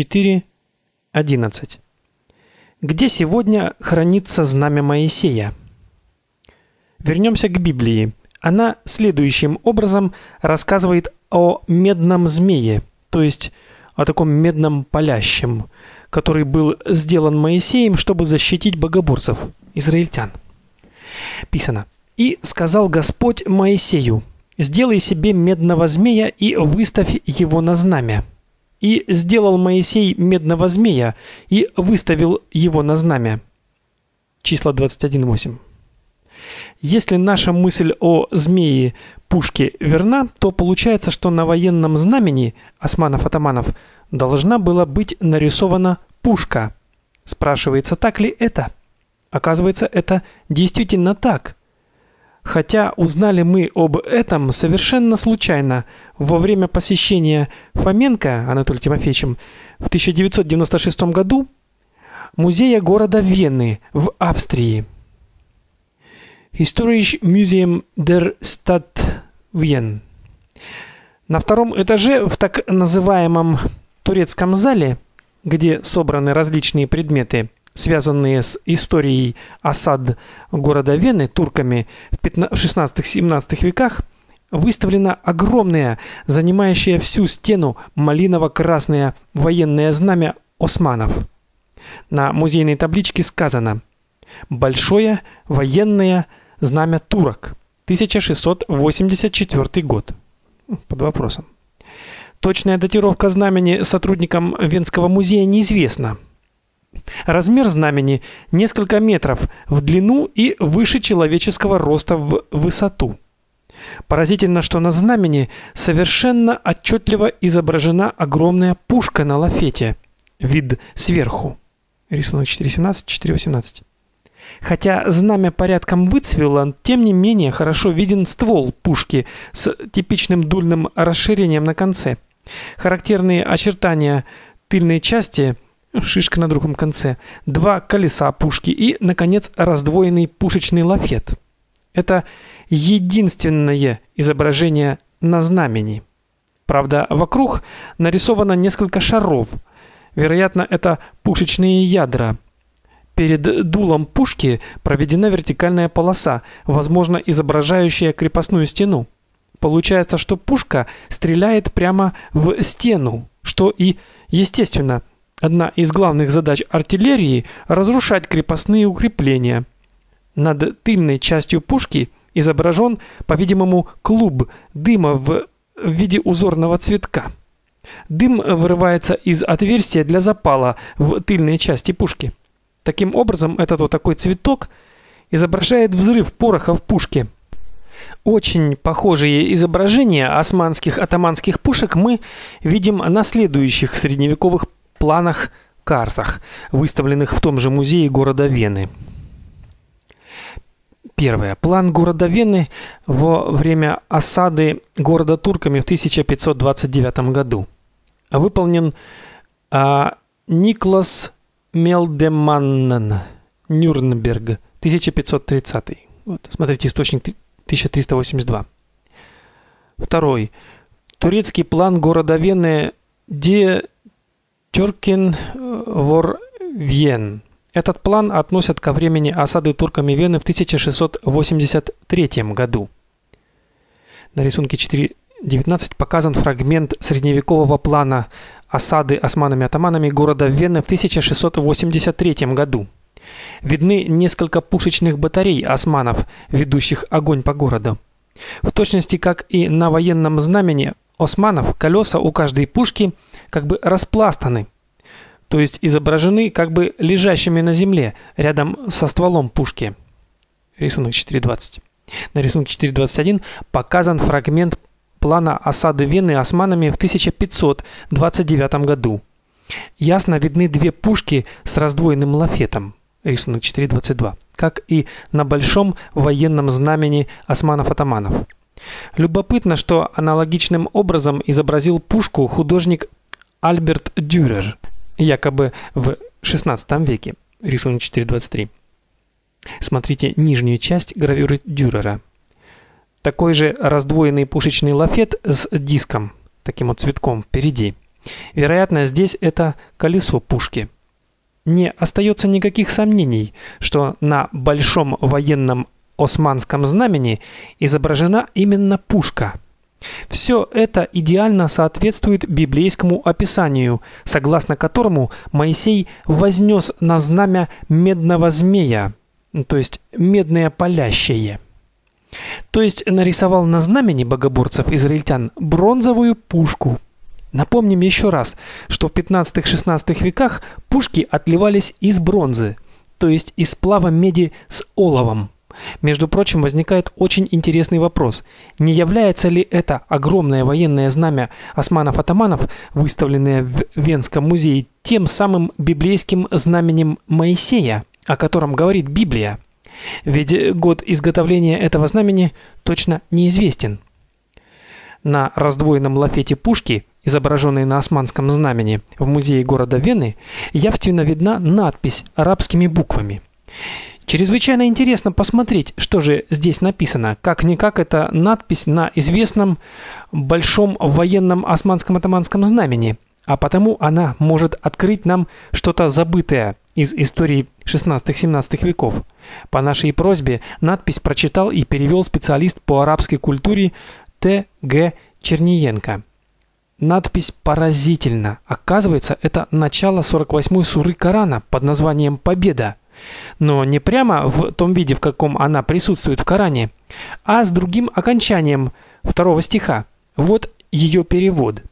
4.11. Где сегодня хранится знамя Моисея? Вернемся к Библии. Она следующим образом рассказывает о медном змее, то есть о таком медном палящем, который был сделан Моисеем, чтобы защитить богоборцев, израильтян. Писано: "И сказал Господь Моисею: Сделай себе медного змея и выставь его на знамя". И сделал Моисей медного змея и выставил его на знамя. Числа 21:8. Если наша мысль о змее пушке верна, то получается, что на военном знамени османов-атаманов должна была быть нарисована пушка. Спрашивается, так ли это? Оказывается, это действительно так. Хотя узнали мы об этом совершенно случайно во время посещения Фоменко Анатолием Тимофеевичем в 1996 году музея города Вены в Австрии. Historisch Museum der Stadt Wien. На втором этаже в так называемом турецком зале, где собраны различные предметы, связанные с историей осад города Вены турками в 16-17 веках, выставлено огромное, занимающее всю стену малиново-красное военное знамя османов. На музейной табличке сказано: Большое военное знамя турок. 1684 год. Под вопросом. Точная датировка знамени сотрудникам Венского музея неизвестна. Размер знамени несколько метров в длину и выше человеческого роста в высоту. Поразительно, что на знамени совершенно отчетливо изображена огромная пушка на лафете. Вид сверху. Рисунок 4.17, 4.18. Хотя знамя порядком выцвело, тем не менее хорошо виден ствол пушки с типичным дульным расширением на конце. Характерные очертания тыльной части шишка на другом конце, два колеса пушки и наконец раздвоенный пушечный лафет. Это единственное изображение на знамени. Правда, вокруг нарисовано несколько шаров. Вероятно, это пушечные ядра. Перед дулом пушки проведена вертикальная полоса, возможно, изображающая крепостную стену. Получается, что пушка стреляет прямо в стену, что и естественно. Одна из главных задач артиллерии разрушать крепостные укрепления. Над тыльной частью пушки изображен, по-видимому, клуб дыма в виде узорного цветка. Дым вырывается из отверстия для запала в тыльной части пушки. Таким образом, этот вот такой цветок изображает взрыв пороха в пушке. Очень похожие изображения османских атаманских пушек мы видим на следующих средневековых планах, картах, выставленных в том же музее города Вены. Первое. План города Вены во время осады города турками в 1529 году. Выполнен а, Никлас Мелдеманнен, Нюрнберг, 1530. Вот, смотрите, источник 1382. Второй. Турецкий план города Вены Де Тюркен вор Вен. Этот план относят ко времени осады турками Вены в 1683 году. На рисунке 4.19 показан фрагмент средневекового плана осады османами-атаманами города Вены в 1683 году. Видны несколько пушечных батарей османов, ведущих огонь по городу. В точности как и на военном знамени османов, колеса у каждой пушки как бы распластаны, то есть изображены как бы лежащими на земле рядом со стволом пушки. Рисунок 4.20. На рисунке 4.21 показан фрагмент плана осады Вены османами в 1529 году. Ясно видны две пушки с раздвоенным лафетом. Рисунок 4.22. Как и на большом военном знамени османов-атаманов. Любопытно, что аналогичным образом изобразил пушку художник Альберт Дюрер, якобы в XVI веке. Рисунок 4.23. Смотрите нижнюю часть гравюры Дюрера. Такой же раздвоенный пушечный лафет с диском, таким вот цветком впереди. Вероятно, здесь это колесо пушки. Не остается никаких сомнений, что на большом военном османском знамени изображена именно пушка. Все это идеально соответствует библейскому описанию, согласно которому Моисей вознес на знамя медного змея, то есть медное палящее. То есть нарисовал на знамени богоборцев израильтян бронзовую пушку. Напомним еще раз, что в 15-16 веках пушки отливались из бронзы, то есть из сплава меди с оловом. Между прочим, возникает очень интересный вопрос. Не является ли это огромное военное знамя османов-атаманов, выставленное в Венском музее, тем самым библейским знаменем Моисея, о котором говорит Библия? Ведь год изготовления этого знамени точно неизвестен. На раздвоенном лафете пушки, изображенной на османском знамени в музее города Вены, явственно видна надпись арабскими буквами. Чрезвычайно интересно посмотреть, что же здесь написано. Как-никак это надпись на известном большом военном османском атаманском знамени, а потому она может открыть нам что-то забытое из истории 16-17 веков. По нашей просьбе надпись прочитал и перевел специалист по арабской культуре Т. Г. Черниенко. Надпись поразительна. Оказывается, это начало 48-й суры Корана под названием Победа но не прямо в том виде, в каком она присутствует в Коране, а с другим окончанием второго стиха. Вот ее перевод.